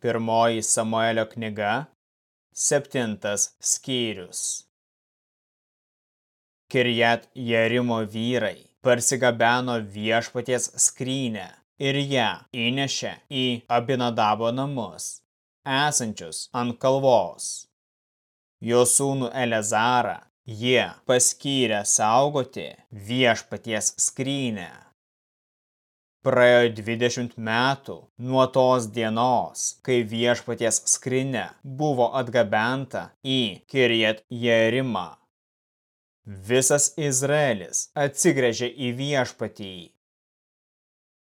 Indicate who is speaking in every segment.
Speaker 1: Pirmoji Samuelio knyga, septintas skyrius. Kirjat Jerimo vyrai parsigabeno viešpaties skrynę ir ją įnešė į Abinadabo namus, esančius ant kalvos. Jo sūnų Elezarą jie paskyrė saugoti viešpaties skrynę. Praėjo 20 metų nuo tos dienos, kai viešpaties skrinė buvo atgabenta į Kirjet Jerimą. Visas Izraelis atsigrėžė į viešpatį.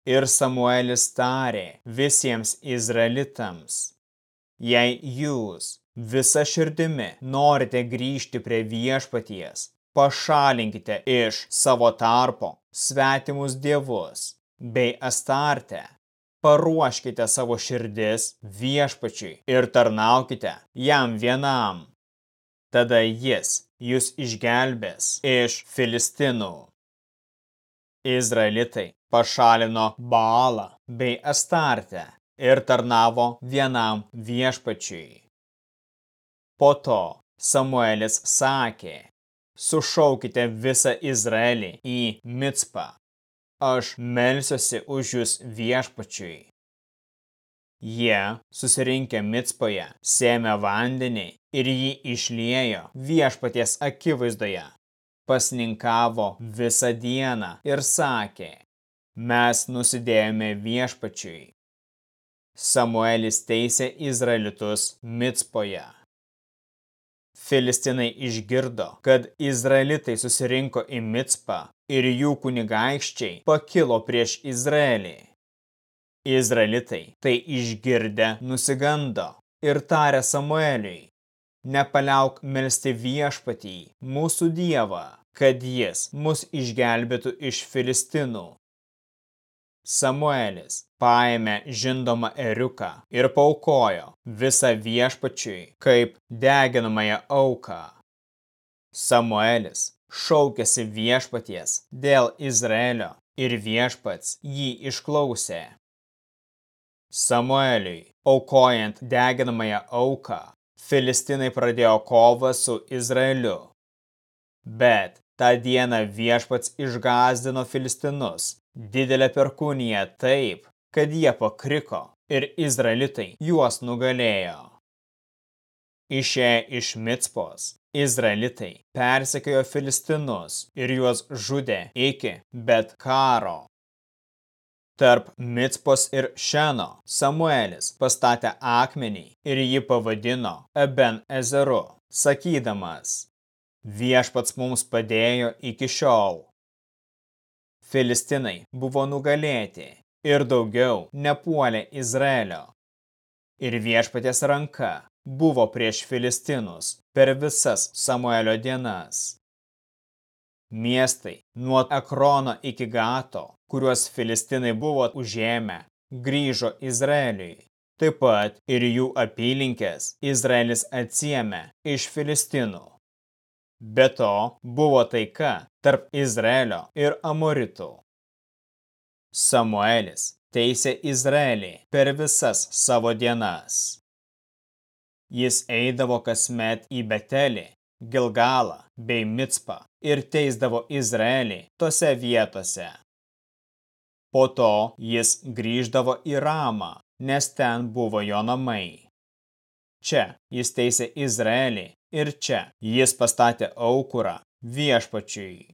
Speaker 1: Ir Samuelis tarė visiems Izraelitams, jei jūs visa širdimi norite grįžti prie viešpaties, pašalinkite iš savo tarpo svetimus dievus bei Astarte. Paruoškite savo širdis viešpačiui ir tarnaukite jam vienam. Tada jis jūs išgelbės iš Filistinų. Izraelitai pašalino Baalą bei Astartę ir tarnavo vienam viešpačiui. Po to Samuelis sakė, sušaukite visą Izraelį į Micpą aš melsiuosi už jūs viešpačiui. Jie, susirinkę Mitspoje, sėmė vandenį ir jį išliejo viešpaties akivaizdoje. Pasninkavo visą dieną ir sakė, mes nusidėjome viešpačiui. Samuelis teisė Izraelitus Mitspoje. Filistinai išgirdo, kad Izraelitai susirinko į Mitspą ir jų kunigaikščiai pakilo prieš Izraelį. Izraelitai tai išgirdę nusigando ir tarė Samueliui, nepaliauk melsti viešpatį, mūsų dievą, kad jis mus išgelbėtų iš Filistinų. Samuelis paėmė žindomą eriuką ir paukojo visą viešpačiui kaip deginamąją auką. Samuelis šaukėsi viešpaties dėl Izraelio ir viešpats jį išklausė. Samueliui, aukojant deginamąją auką, Filistinai pradėjo kovą su Izraeliu. Bet tą dieną viešpats išgazdino Filistinus didelę perkūniją taip, kad jie pakriko ir Izraelitai juos nugalėjo. Išėję iš Mitspos, Izraelitai persekiojo Filistinus ir juos žudė iki bet karo. Tarp Mitspos ir Šeno Samuelis pastatė akmenį ir jį pavadino Eben Ezeru, sakydamas, viešpats mums padėjo iki šiol Filistinai buvo nugalėti ir daugiau nepuolė Izraelio. Ir viešpatės ranka buvo prieš Filistinus per visas Samuelio dienas. Miestai nuo Ekrono iki Gato, kuriuos Filistinai buvo užėmę, grįžo Izraeliui. Taip pat ir jų apylinkės Izraelis atsiemė iš Filistinų. Be to buvo taika tarp Izraelio ir Amoritų. Samuelis teisė Izraelį per visas savo dienas. Jis eidavo kasmet į Betelį, Gilgalą bei Micpą ir teisdavo Izraelį tose vietose. Po to jis grįždavo į Ramą, nes ten buvo jo namai. Čia jis teisė Izraelį ir čia jis pastatė aukurą viešpačiui.